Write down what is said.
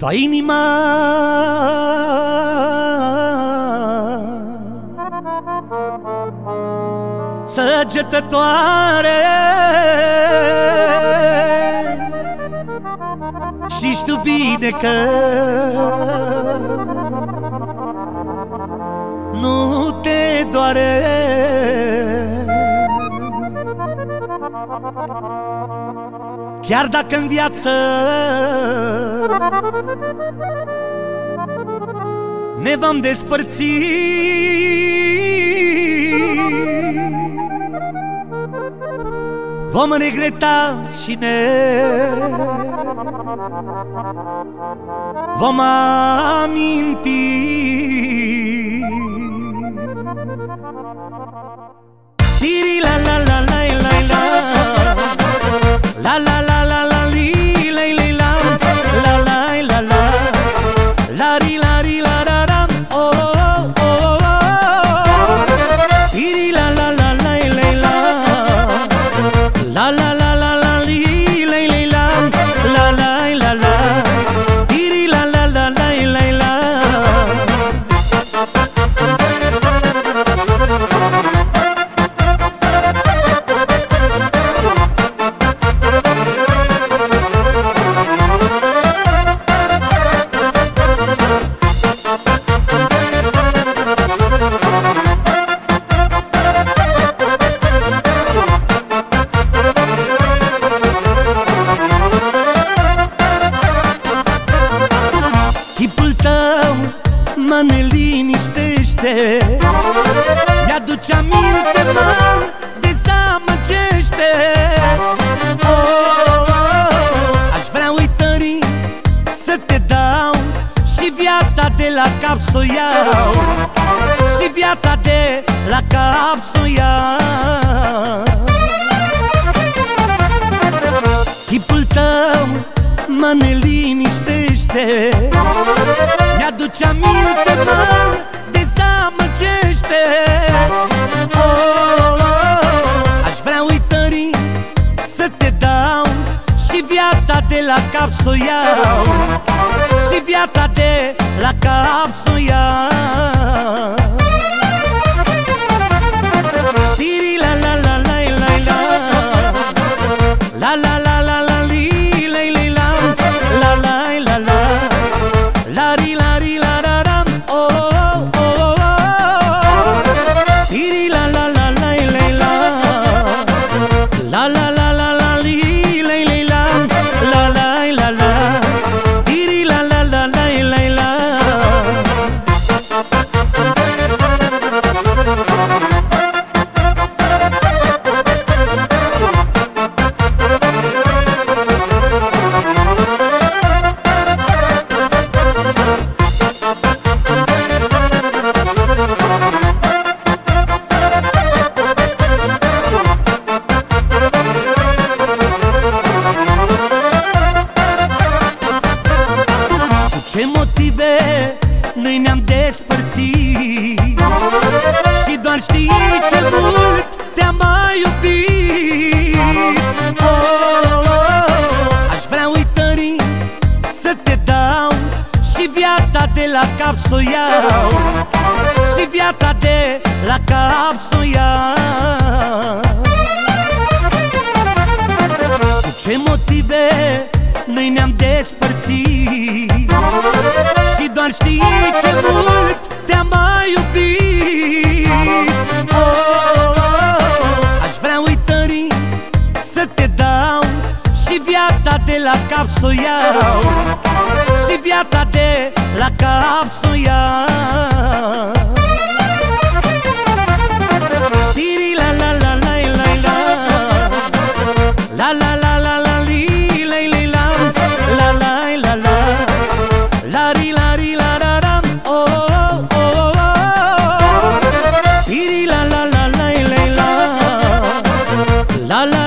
Doar inima. Săgetătoare. Și știu bine că Nu te doare Chiar dacă în viață Ne vom despărți Vom regreta și ne Vom aminti La la mă neliniștește. Mi-aduce aminte, mă dezamăgește. Oh, oh, oh. Aș vrea uitării să te dau Și viața de la cap să o iau. Și viața de la cap să o iau. Chipul tău mă neliniștește Mi-aduce aminte, mă dezamăgește oh, oh, oh. Aș vrea uitării să te dau Și viața de la cap să o iau Și viața de la cap să o iau la cap să o iau Și viața de la cap să o iau. Cu ce motive noi ne-am despărțit? Și doar știi ce mult te-am mai iubit. Oh, oh, oh. Aș vrea uitării să te dau Și viața de la cap să o iau. Și viața de la cap să o la la la la la la La la la la la li la la la La la la la La la ri la la la Oh oh oh Tiri la la la la la la La la